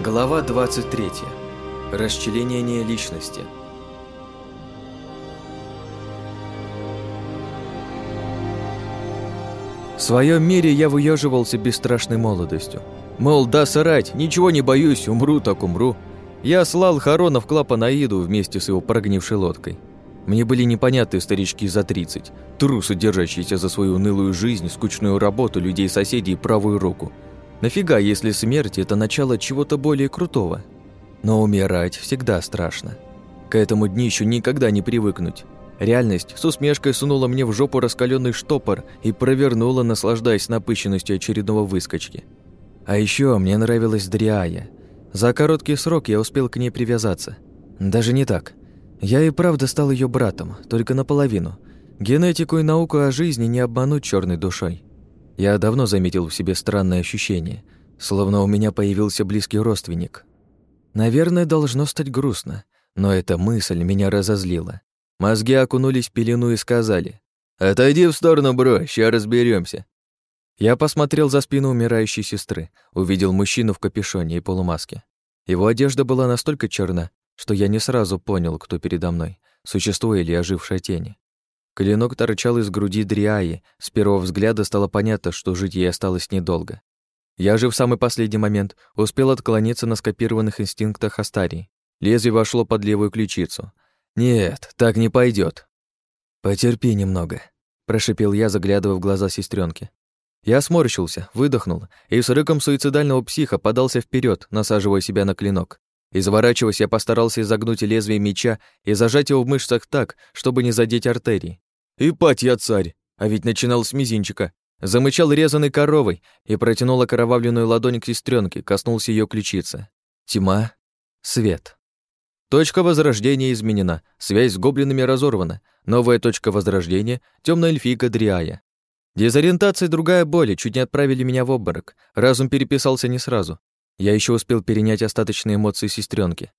Глава 23. Расчленение личности. В своем мире я выеживался бесстрашной молодостью. Мол, да срать, ничего не боюсь, умру так умру. Я слал Харона в Клапанаиду вместе с его прогнившей лодкой. Мне были непонятны старички за 30, трусы, держащиеся за свою унылую жизнь, скучную работу, людей-соседей и правую руку – Нафига, если смерть – это начало чего-то более крутого? Но умирать всегда страшно. К этому днищу никогда не привыкнуть. Реальность с усмешкой сунула мне в жопу раскаленный штопор и провернула, наслаждаясь напыщенностью очередного выскочки. А еще мне нравилась Дриая. За короткий срок я успел к ней привязаться. Даже не так. Я и правда стал ее братом, только наполовину. Генетику и науку о жизни не обмануть черной душой. Я давно заметил в себе странное ощущение, словно у меня появился близкий родственник. Наверное, должно стать грустно, но эта мысль меня разозлила. Мозги окунулись в пелену и сказали «Отойди в сторону, бро, ща разберемся. Я посмотрел за спину умирающей сестры, увидел мужчину в капюшоне и полумаске. Его одежда была настолько черна, что я не сразу понял, кто передо мной, существо или ожившая тень. Клинок торчал из груди Дриаи. С первого взгляда стало понятно, что жить ей осталось недолго. Я же в самый последний момент успел отклониться на скопированных инстинктах Астарии. Лезвие вошло под левую ключицу. «Нет, так не пойдет. «Потерпи немного», — прошипел я, заглядывая в глаза сестренки. Я сморщился, выдохнул и с рыком суицидального психа подался вперед, насаживая себя на клинок. Изворачиваясь, я постарался изогнуть лезвие меча и зажать его в мышцах так, чтобы не задеть артерий. И пать я царь, а ведь начинал с мизинчика. Замычал резаной коровой и протянул окровавленную ладонь к сестренке, коснулся ее ключицы. Тьма, свет. Точка возрождения изменена, связь с гоблинами разорвана. Новая точка возрождения — темная эльфийка Дриая. Дезориентация другая боль, чуть не отправили меня в обморок. Разум переписался не сразу. Я еще успел перенять остаточные эмоции сестренки.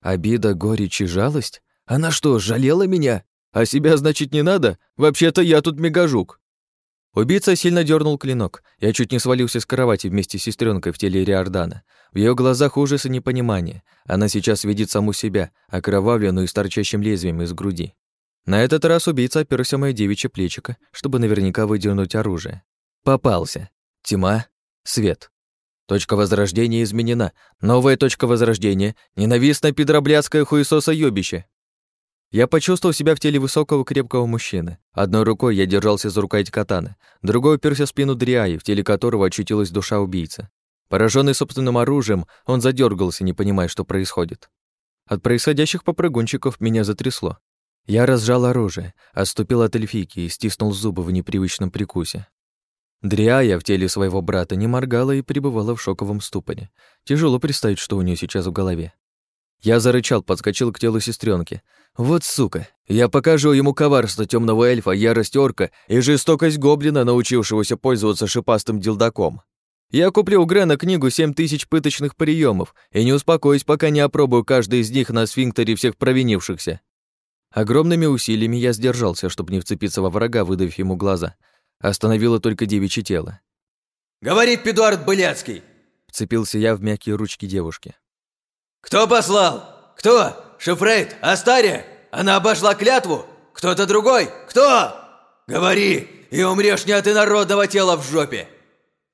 Обида, горечь и жалость? Она что, жалела меня? А себя, значит, не надо? Вообще-то я тут мегажук. Убийца сильно дернул клинок. Я чуть не свалился с кровати вместе с сестренкой в теле Риордана. В ее глазах ужас и непонимание. Она сейчас видит саму себя, окровавленную и с торчащим лезвием из груди. На этот раз убийца оперся мое девичье плечико, чтобы наверняка выдернуть оружие. Попался. Тьма, свет. Точка возрождения изменена. Новая точка возрождения. Ненавистное пидроблядское хуесоса-ёбище. Я почувствовал себя в теле высокого крепкого мужчины. Одной рукой я держался за рукоять катаны, другой уперся в спину Дриаи, в теле которого очутилась душа убийцы. Пораженный собственным оружием, он задергался, не понимая, что происходит. От происходящих попрыгунчиков меня затрясло. Я разжал оружие, отступил от эльфийки и стиснул зубы в непривычном прикусе. Дриая в теле своего брата не моргала и пребывала в шоковом ступоре. Тяжело представить, что у нее сейчас в голове. Я зарычал, подскочил к телу сестренки. Вот сука, я покажу ему коварство темного эльфа, ярость орка и жестокость гоблина, научившегося пользоваться шипастым дилдаком. Я куплю у Грена книгу «Семь тысяч пыточных приемов и не успокоюсь, пока не опробую каждый из них на сфинктере всех провинившихся. Огромными усилиями я сдержался, чтобы не вцепиться во врага, выдавив ему глаза. Остановило только девичье тело. «Говорит Педуард Быляцкий!» Вцепился я в мягкие ручки девушки. «Кто послал? Кто? Шифрейт? Астария? Она обошла клятву? Кто-то другой? Кто? Говори, и умрешь не от инородного тела в жопе!»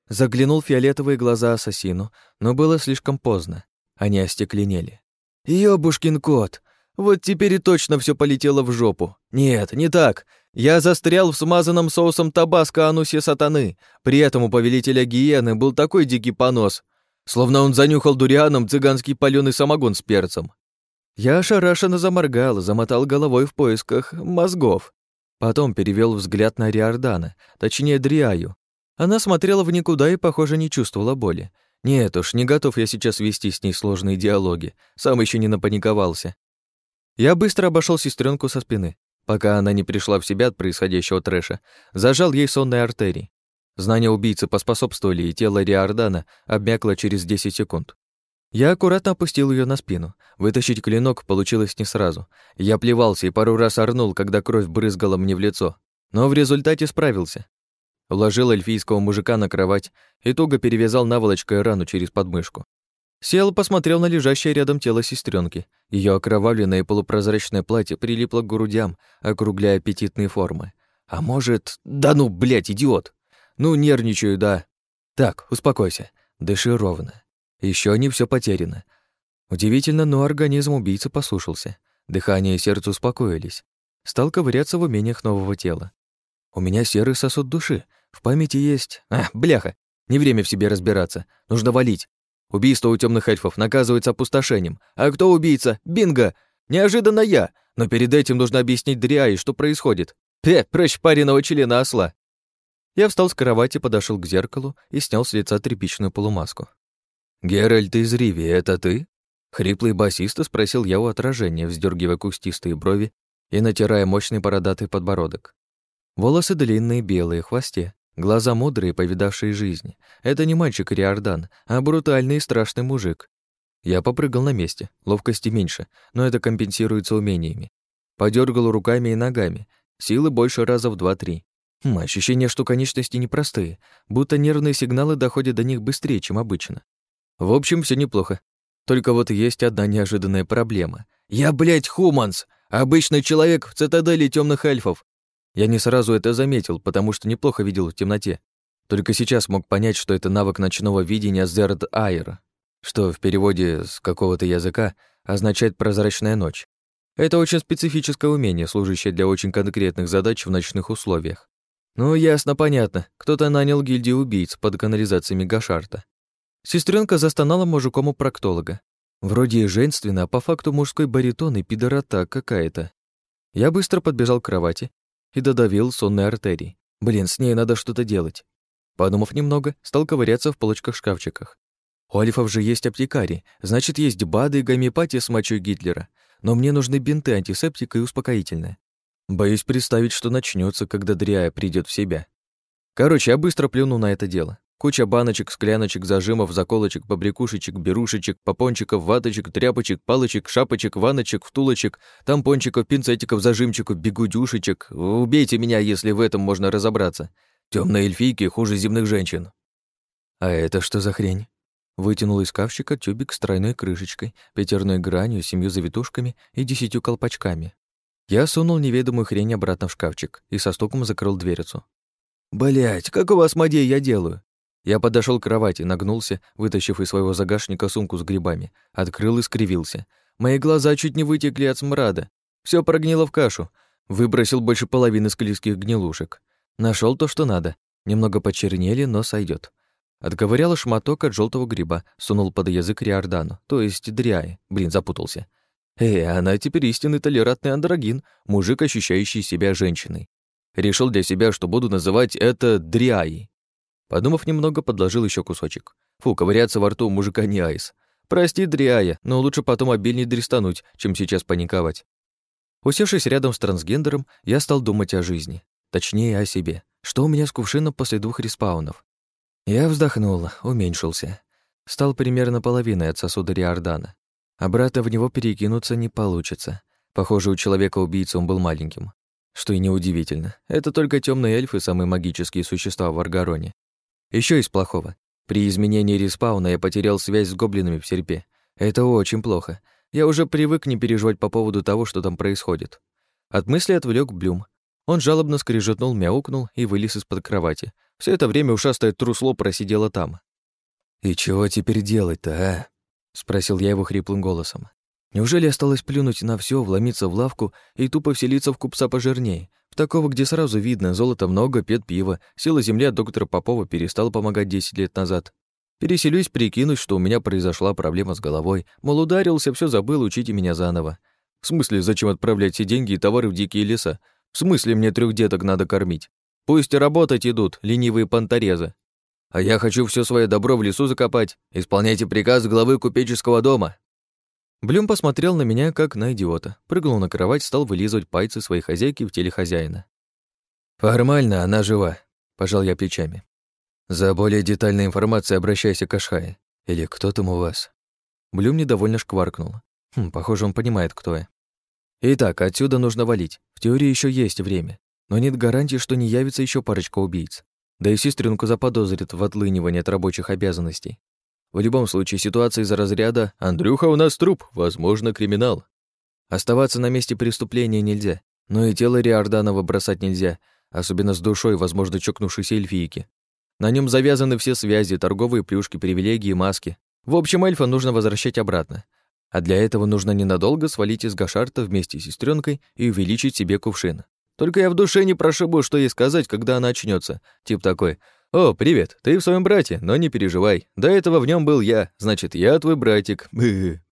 Заглянул фиолетовые глаза ассасину, но было слишком поздно. Они остекленели. «Ёбушкин кот! Вот теперь и точно все полетело в жопу. Нет, не так. Я застрял в смазанном соусом табаско анусе сатаны. При этом у повелителя гиены был такой дикий понос, словно он занюхал дурианом цыганский палёный самогон с перцем. Я ошарашенно заморгал, замотал головой в поисках мозгов. Потом перевел взгляд на Риордана, точнее Дриаю. Она смотрела в никуда и, похоже, не чувствовала боли. Нет уж, не готов я сейчас вести с ней сложные диалоги, сам еще не напаниковался. Я быстро обошел сестренку со спины, пока она не пришла в себя от происходящего трэша, зажал ей сонные артерии. Знания убийцы поспособствовали, и тело Риордана обмякло через 10 секунд. Я аккуратно опустил ее на спину. Вытащить клинок получилось не сразу. Я плевался и пару раз орнул, когда кровь брызгала мне в лицо. Но в результате справился. Уложил эльфийского мужика на кровать и туго перевязал наволочкой рану через подмышку. Сел, посмотрел на лежащее рядом тело сестренки. Ее окровавленное полупрозрачное платье прилипло к грудям, округляя аппетитные формы. А может... Да ну, блядь, идиот! Ну, нервничаю, да. Так, успокойся. Дыши ровно. Еще не все потеряно. Удивительно, но организм убийцы послушался. Дыхание и сердце успокоились. Стал ковыряться в умениях нового тела. У меня серый сосуд души. В памяти есть... А, бляха! Не время в себе разбираться. Нужно валить. Убийство у темных эльфов наказывается опустошением. А кто убийца? Бинго! Неожиданно я! Но перед этим нужно объяснить Дриае, что происходит. Пе, прочь пареного члена осла. Я встал с кровати, подошел к зеркалу и снял с лица тряпичную полумаску. «Геральт из Риви, это ты?» Хриплый басиста спросил я у отражения, вздергивая кустистые брови и натирая мощный бородатый подбородок. Волосы длинные, белые, хвосте, Глаза мудрые, повидавшие жизни. Это не мальчик Риордан, а брутальный и страшный мужик. Я попрыгал на месте, ловкости меньше, но это компенсируется умениями. Подергал руками и ногами, силы больше раза в два-три. Хм, ощущение, что конечности непростые, будто нервные сигналы доходят до них быстрее, чем обычно. В общем, все неплохо. Только вот есть одна неожиданная проблема. Я, блядь, хуманс! Обычный человек в цитадели темных эльфов, я не сразу это заметил, потому что неплохо видел в темноте. Только сейчас мог понять, что это навык ночного видения Зерд Айр, что в переводе с какого-то языка означает «прозрачная ночь». Это очень специфическое умение, служащее для очень конкретных задач в ночных условиях. Ну, ясно, понятно. Кто-то нанял гильдию убийц под канализацией Гашарта. Сестренка застонала мужиком у проктолога. Вроде и женственно, а по факту мужской баритон и пидорота какая-то. Я быстро подбежал к кровати и додавил сонной артерии. Блин, с ней надо что-то делать. Подумав немного, стал ковыряться в полочках-шкафчиках. У альфов же есть аптекари, значит, есть БАДы и гомеопатия с мочой Гитлера. Но мне нужны бинты, антисептика и успокоительное. Боюсь представить, что начнется, когда Дриая придет в себя. Короче, я быстро плюну на это дело. Куча баночек, скляночек, зажимов, заколочек, побрякушечек, берушечек, попончиков, ваточек, тряпочек, палочек, шапочек, ваночек, втулочек, тампончиков, пинцетиков, зажимчиков, бегудюшечек. Убейте меня, если в этом можно разобраться. Темные эльфийки хуже земных женщин. А это что за хрень? Вытянул из шкафчика тюбик с тройной крышечкой, пятерной гранью, семью завитушками и десятью колпачками. Я сунул неведомую хрень обратно в шкафчик и со стуком закрыл дверцу. Блять, какого осмодея я делаю? Я подошел к кровати, нагнулся, вытащив из своего загашника сумку с грибами, открыл и скривился. Мои глаза чуть не вытекли от смрада. Все прогнило в кашу. Выбросил больше половины склизких гнилушек. Нашел то, что надо. Немного почернели, но сойдет. Отковырял шматок от желтого гриба, сунул под язык Риордану, то есть Дриае. Блин, запутался. Эй, она теперь истинный толерантный андрогин, мужик, ощущающий себя женщиной. Решил для себя, что буду называть это Дриаей. Подумав немного, подложил еще кусочек. Фу, ковыряться во рту у мужика не айс. Прости, дряя, но лучше потом обильней дрестануть, чем сейчас паниковать. Усевшись рядом с трансгендером, я стал думать о жизни. Точнее, о себе. Что у меня с кувшином после двух респаунов? Я вздохнул, уменьшился. Стал примерно половиной от сосуда Риордана. Обратно в него перекинуться не получится. Похоже, у человека-убийцы он был маленьким. Что и неудивительно. Это только темные эльфы, самые магические существа в Аргароне. Еще из плохого. При изменении респауна я потерял связь с гоблинами в серпе. Это очень плохо. Я уже привык не переживать по поводу того, что там происходит. От мысли отвлек Блюм. Он жалобно скрежетнул, мяукнул и вылез из-под кровати. Все это время ушастое трусло просидело там. «И чего теперь делать-то, а?» — спросил я его хриплым голосом. «Неужели осталось плюнуть на все, вломиться в лавку и тупо вселиться в купца пожирнее, Такого, где сразу видно, золота много, пьет пиво, сила земли от доктора Попова перестала помогать 10 лет назад. Переселюсь, прикинуть, что у меня произошла проблема с головой. Мол, ударился, все забыл, учите меня заново. В смысле, зачем отправлять все деньги и товары в дикие леса? В смысле, мне трех деток надо кормить? Пусть работать идут, ленивые понторезы. А я хочу все свое добро в лесу закопать. Исполняйте приказ главы купеческого дома. Блюм посмотрел на меня, как на идиота, прыгнул на кровать, стал вылизывать пальцы своей хозяйки в теле хозяина. «Формально она жива», — пожал я плечами. «За более детальной информацией обращайся к Ашхае. Или кто там у вас?» Блюм недовольно шкваркнул. Хм, похоже, он понимает, кто я. «Итак, отсюда нужно валить. В теории еще есть время. Но нет гарантии, что не явится еще парочка убийц. Да и сестренку заподозрит в отлынивании от рабочих обязанностей. В любом случае, ситуация из разряда «Андрюха, у нас труп, возможно, криминал». Оставаться на месте преступления нельзя, но и тело Риорданова бросать нельзя, особенно с душой, возможно, чокнувшейся эльфийки. На нем завязаны все связи, торговые плюшки, привилегии, маски. В общем, эльфа нужно возвращать обратно. А для этого нужно ненадолго свалить из Гашарта вместе с сестренкой и увеличить себе кувшин. Только я в душе не прошибу, что ей сказать, когда она очнется. Тип такой «О, привет, ты в своем брате, но не переживай. До этого в нем был я, значит, я твой братик».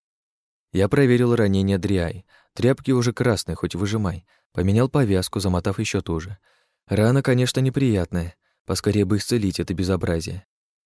Я проверил ранение Дриай. Тряпки уже красные, хоть выжимай. Поменял повязку, замотав еще туже. Рана, конечно, неприятная. Поскорее бы исцелить это безобразие.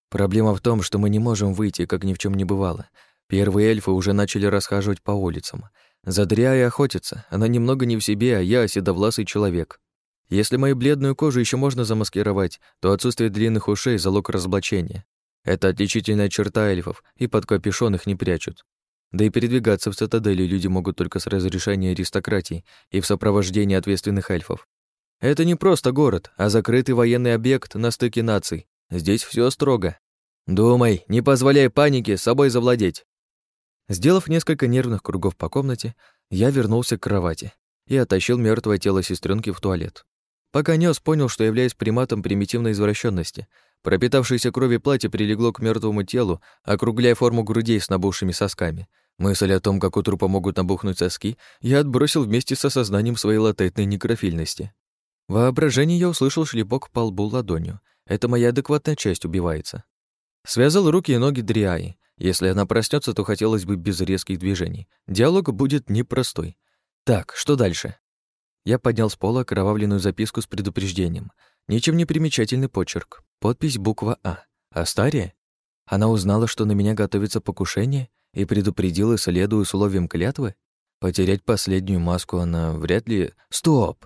Проблема в том, что мы не можем выйти, как ни в чем не бывало. Первые эльфы уже начали расхаживать по улицам. За Дриай охотятся. Она немного не в себе, а я седовласый человек. Если мою бледную кожу еще можно замаскировать, то отсутствие длинных ушей — залог разоблачения. Это отличительная черта эльфов, и под капюшон их не прячут. Да и передвигаться в цитадели люди могут только с разрешения аристократии и в сопровождении ответственных эльфов. Это не просто город, а закрытый военный объект на стыке наций. Здесь все строго. Думай, не позволяй панике собой завладеть. Сделав несколько нервных кругов по комнате, я вернулся к кровати и оттащил мертвое тело сестренки в туалет. Пока нес, понял, что являюсь приматом примитивной извращенности. Пропитавшееся крови платье прилегло к мертвому телу, округляя форму грудей с набухшими сосками. Мысль о том, как у трупа могут набухнуть соски, я отбросил вместе с осознанием своей латентной некрофильности. В воображении я услышал шлепок по лбу ладонью. Это моя адекватная часть убивается. Связал руки и ноги Дриаи. Если она проснется, то хотелось бы без резких движений. Диалог будет непростой. Так, что дальше? Я поднял с пола окровавленную записку с предупреждением. Ничем не примечательный почерк. Подпись буква А. Астария? Она узнала, что на меня готовится покушение и предупредила, следуя условиям клятвы? Потерять последнюю маску она вряд ли... Стоп!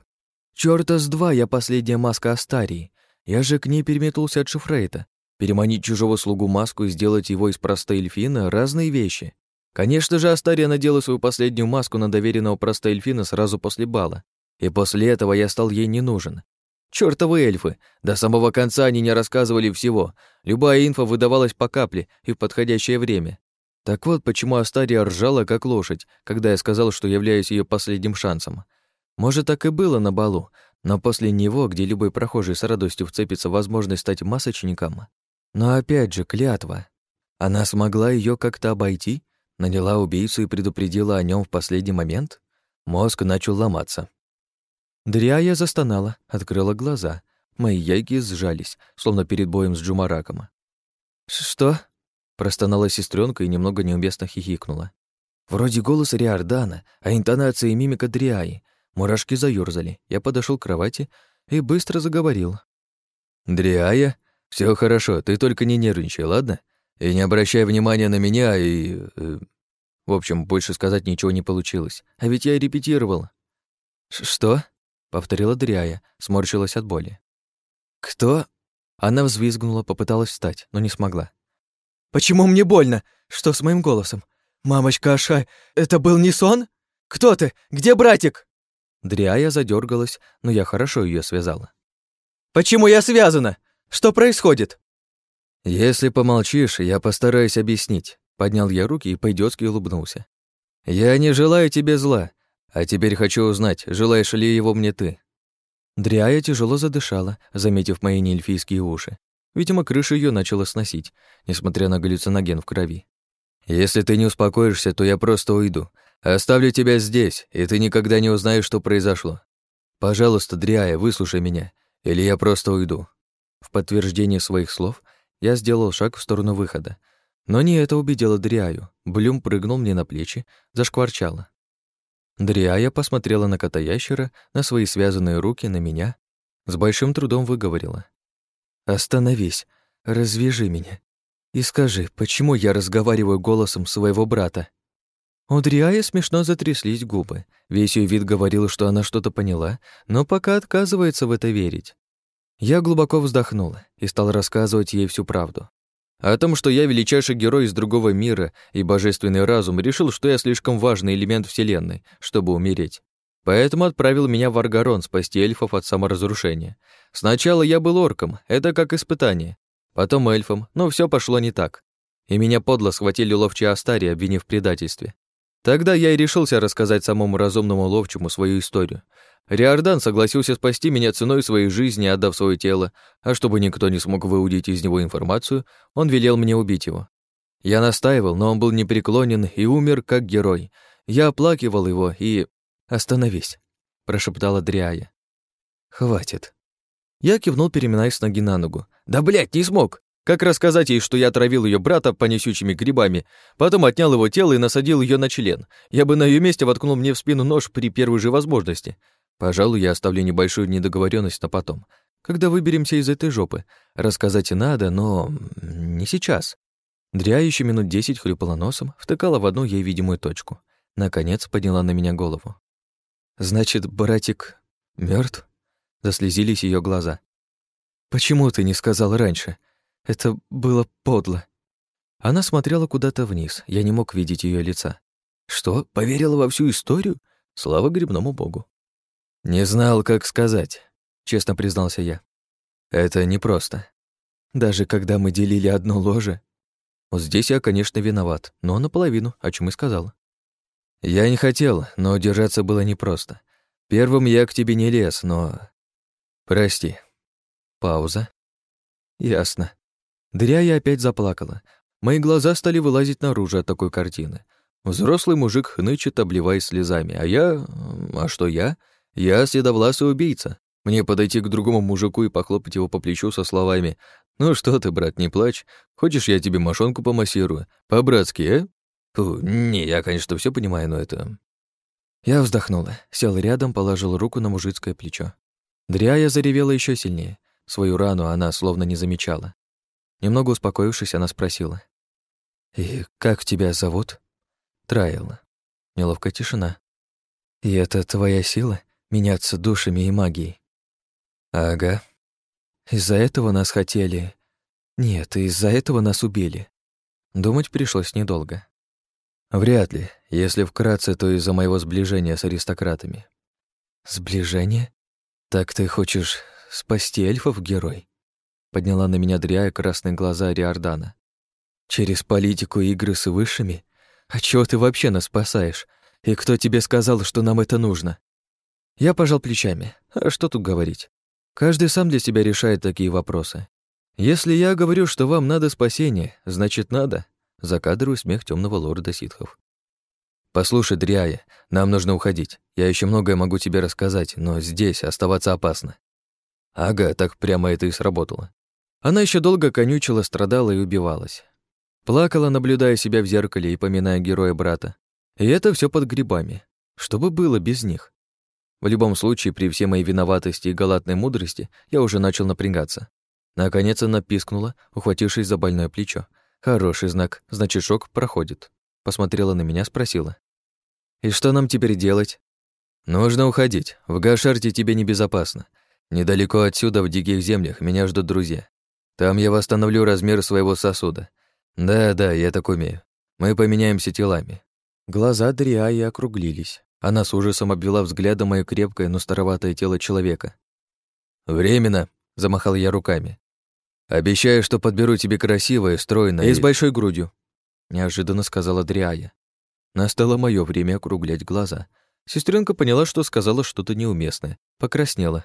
Чёрта с два я последняя маска Астарии. Я же к ней переметнулся от Шифрейта. Переманить чужого слугу маску и сделать его из простой эльфина — разные вещи. Конечно же, Астария надела свою последнюю маску на доверенного простой эльфина сразу после бала. И после этого я стал ей не нужен. Чёртовы эльфы! До самого конца они не рассказывали всего. Любая инфа выдавалась по капле и в подходящее время. Так вот, почему Астария ржала, как лошадь, когда я сказал, что являюсь ее последним шансом. Может, так и было на балу, но после него, где любой прохожий с радостью вцепится в возможность стать масочником. Но опять же, клятва. Она смогла ее как-то обойти, наняла убийцу и предупредила о нем в последний момент? Мозг начал ломаться. Дряя застонала, открыла глаза. Мои яйки сжались, словно перед боем с Джумараком. «Что?» — простонала сестренка и немного неуместно хихикнула. Вроде голос Риордана, а интонация и мимика Дриаи. Мурашки заёрзали. Я подошел к кровати и быстро заговорил. «Дриая, все хорошо, ты только не нервничай, ладно? И не обращай внимания на меня и... Э, в общем, больше сказать ничего не получилось. А ведь я репетировал». «Что?» повторила Дряя, сморщилась от боли. «Кто?» Она взвизгнула, попыталась встать, но не смогла. «Почему мне больно? Что с моим голосом? Мамочка Ашай, это был не сон? Кто ты? Где братик?» Дряя задергалась, но я хорошо ее связала. «Почему я связана? Что происходит?» «Если помолчишь, я постараюсь объяснить», — поднял я руки и по-идиотски улыбнулся. «Я не желаю тебе зла. А теперь хочу узнать, желаешь ли его мне ты?» Дряя тяжело задышала, заметив мои неэльфийские уши. Видимо, крыша ее начала сносить, несмотря на галлюциноген в крови. «Если ты не успокоишься, то я просто уйду. Оставлю тебя здесь, и ты никогда не узнаешь, что произошло. Пожалуйста, Дриая, выслушай меня, или я просто уйду». В подтверждение своих слов я сделал шаг в сторону выхода. Но не это убедило Дриаю. Блюм прыгнул мне на плечи, зашкварчало. Дриая посмотрела на кота-ящера, на свои связанные руки, на меня. С большим трудом выговорила. «Остановись, развяжи меня. И скажи, почему я разговариваю голосом своего брата?» У Дриая смешно затряслись губы. Весь ее вид говорил, что она что-то поняла, но пока отказывается в это верить. Я глубоко вздохнула и стал рассказывать ей всю правду. О том, что я величайший герой из другого мира, и божественный разум решил, что я слишком важный элемент Вселенной, чтобы умереть. Поэтому отправил меня в Аргарон спасти эльфов от саморазрушения. Сначала я был орком, это как испытание. Потом эльфом, но все пошло не так. и меня подло схватили ловчие Астари, обвинив в предательстве. Тогда я и решился рассказать самому разумному ловчему свою историю. Риордан согласился спасти меня ценой своей жизни, отдав свое тело, а чтобы никто не смог выудить из него информацию, он велел мне убить его. Я настаивал, но он был непреклонен и умер как герой. Я оплакивал его и... «Остановись», — прошептала Дриая. «Хватит». Я кивнул, переминаясь с ноги на ногу. «Да, блядь, не смог! Как рассказать ей, что я отравил ее брата по несючими грибами, потом отнял его тело и насадил ее на член? Я бы на ее месте воткнул мне в спину нож при первой же возможности. Пожалуй, я оставлю небольшую недоговоренность на потом. Когда выберемся из этой жопы. Рассказать и надо, но не сейчас. Дря еще минут десять хлюпала носом, втыкала в одну ей видимую точку. Наконец подняла на меня голову. «Значит, братик мертв? Заслезились ее глаза. «Почему ты не сказал раньше? Это было подло». Она смотрела куда-то вниз, я не мог видеть ее лица. «Что, поверила во всю историю? Слава грибному богу». «Не знал, как сказать», — честно признался я. «Это непросто. Даже когда мы делили одно ложе...» Вот здесь я, конечно, виноват, но наполовину, о чем и сказал. Я не хотел, но удержаться было непросто. Первым я к тебе не лез, но... Прости. Пауза. Ясно. Дря я опять заплакала. Мои глаза стали вылазить наружу от такой картины. Взрослый мужик хнычет, обливаясь слезами, а я... А что я? Я седовласый убийца. Мне подойти к другому мужику и похлопать его по плечу со словами «Ну что ты, брат, не плачь. Хочешь, я тебе мошонку помассирую? По-братски, э?» Фу, не, я, конечно, все понимаю, но это... Я вздохнула, сел рядом, положил руку на мужицкое плечо. Дряя заревела еще сильнее. Свою рану она словно не замечала. Немного успокоившись, она спросила. «И как тебя зовут?» Траила. Неловкая тишина. «И это твоя сила?» Меняться душами и магией. Ага. Из-за этого нас хотели... Нет, из-за этого нас убили. Думать пришлось недолго. Вряд ли. Если вкратце, то из-за моего сближения с аристократами. Сближение? Так ты хочешь спасти эльфов, герой? Подняла на меня дряя красные глаза Риордана. Через политику игры с высшими? А чего ты вообще нас спасаешь? И кто тебе сказал, что нам это нужно? Я пожал плечами. А что тут говорить? Каждый сам для себя решает такие вопросы. Если я говорю, что вам надо спасение, значит надо. Закадровый смех темного лорда ситхов. Послушай, Дриая, нам нужно уходить. Я еще многое могу тебе рассказать, но здесь оставаться опасно. Ага, так прямо это и сработало. Она еще долго конючила, страдала и убивалась. Плакала, наблюдая себя в зеркале и поминая героя брата. И это все под грибами. Что бы было без них? В любом случае, при всей моей виноватости и галатной мудрости, я уже начал напрягаться. Наконец она пискнула, ухватившись за больное плечо. Хороший знак, значит, шок проходит. Посмотрела на меня, спросила. «И что нам теперь делать?» «Нужно уходить. В Гашарте тебе небезопасно. Недалеко отсюда, в диких землях, меня ждут друзья. Там я восстановлю размер своего сосуда. Да-да, я так умею. Мы поменяемся телами». Глаза Дриаи округлились. Она с ужасом обвела взглядом мое крепкое, но староватое тело человека. «Временно», — замахал я руками. «Обещаю, что подберу тебе красивое, стройное и с большой грудью», — неожиданно сказала Дриая. Настало мое время округлять глаза. Сестренка поняла, что сказала что-то неуместное, покраснела.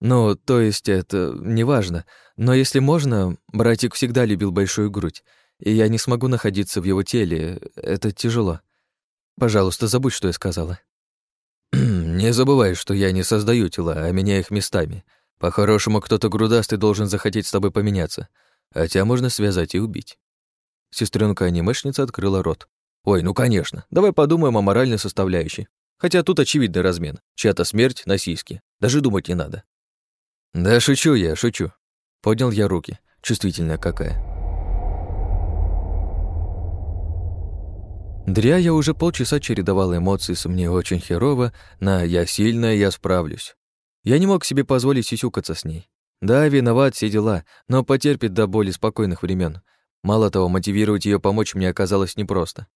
«Ну, то есть это неважно, но если можно, братик всегда любил большую грудь, и я не смогу находиться в его теле, это тяжело. Пожалуйста, забудь, что я сказала. Не забывай, что я не создаю тела, а меняю их местами. По-хорошему, кто-то грудастый должен захотеть с тобой поменяться, а тебя можно связать и убить. Сестренка-анимешница открыла рот. Ой, ну конечно, давай подумаем о моральной составляющей. Хотя тут очевидный размен. Чья-то смерть на сиське. Даже думать не надо. Да шучу я, шучу. Поднял я руки. Чувствительная какая. Дря я уже полчаса чередовал эмоции с «мне очень херово» на «я сильная, я справлюсь». Я не мог себе позволить сисюкаться с ней. Да, виноват, все дела, но потерпит до более спокойных времен. Мало того, мотивировать ее помочь мне оказалось непросто.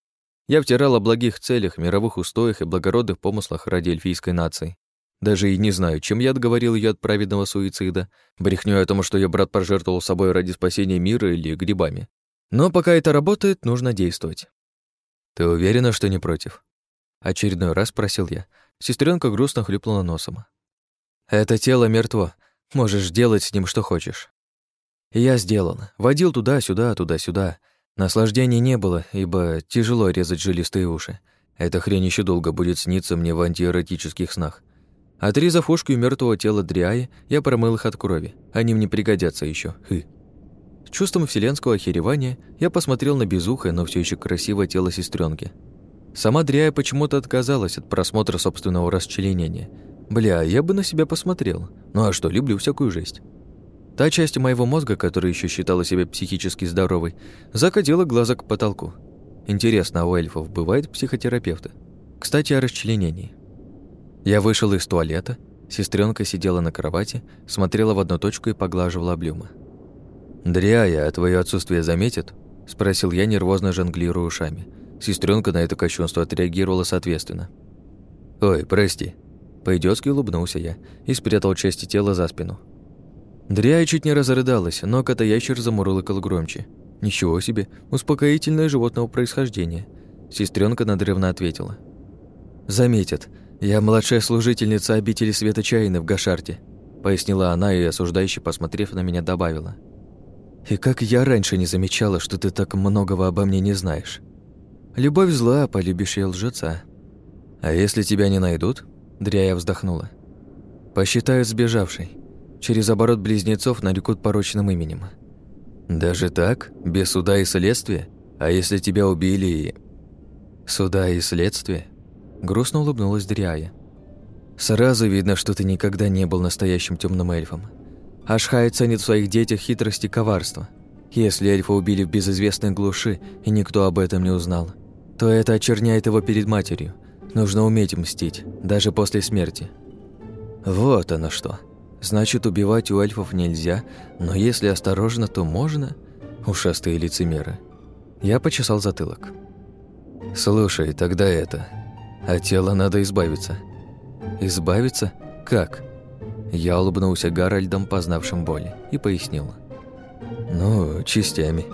Я втирал о благих целях, мировых устоях и благородных помыслах ради эльфийской нации. Даже и не знаю, чем я отговорил ее от праведного суицида, брехнёй о том, что ее брат пожертвовал собой ради спасения мира или грибами. Но пока это работает, нужно действовать. «Ты уверена, что не против?» Очередной раз спросил я. Сестренка грустно хлюпнула носом. «Это тело мертво. Можешь делать с ним что хочешь». я сделал. Водил туда-сюда, туда-сюда. Наслаждения не было, ибо тяжело резать жилистые уши. Эта хрень еще долго будет сниться мне в антиэротических снах. Отрезав ушку мертвого тела Дриаи, я промыл их от крови. Они мне пригодятся еще. Хы. С чувством вселенского охеревания я посмотрел на безухое, но все еще красивое тело сестренки. Сама Дриая почему-то отказалась от просмотра собственного расчленения. Бля, я бы на себя посмотрел. Ну а что, люблю всякую жесть. Та часть моего мозга, которая еще считала себя психически здоровой, закатила глаза к потолку. Интересно, а у эльфов бывают психотерапевты? Кстати, о расчленении. Я вышел из туалета, сестренка сидела на кровати, смотрела в одну точку и поглаживала облюма. «Дряя, а твое отсутствие заметит?» – спросил я, нервозно жонглируя ушами. Сестренка на это кощунство отреагировала соответственно. «Ой, прости». По-идиотски улыбнулся я и спрятал части тела за спину. Дряя чуть не разрыдалась, но кота-ящер замурлыкал громче. «Ничего себе, успокоительное животного происхождения». Сестренка надрывно ответила. «Заметят, я младшая служительница обители Света Чайны в Гашарте», пояснила она и, осуждающе посмотрев на меня, добавила. «И как я раньше не замечала, что ты так многого обо мне не знаешь. Любовь зла, полюбишь и лжеца. А если тебя не найдут?» Дряя вздохнула. «Посчитают сбежавшей. Через оборот близнецов нарекут порочным именем». «Даже так? Без суда и следствия? А если тебя убили и...» «Суда и следствия?» Грустно улыбнулась Дриая. «Сразу видно, что ты никогда не был настоящим темным эльфом. Ашхай ценит в своих детях хитрость и коварство. Если эльфа убили в безызвестной глуши, и никто об этом не узнал, то это очерняет его перед матерью. Нужно уметь мстить, даже после смерти. Вот оно что. Значит, убивать у эльфов нельзя, но если осторожно, то можно. Ушастые лицемеры. Я почесал затылок. «Слушай, тогда это... От тела надо избавиться». «Избавиться? Как?» Я улыбнулся Гарольдом, познавшим боли, и пояснил. «Ну, частями».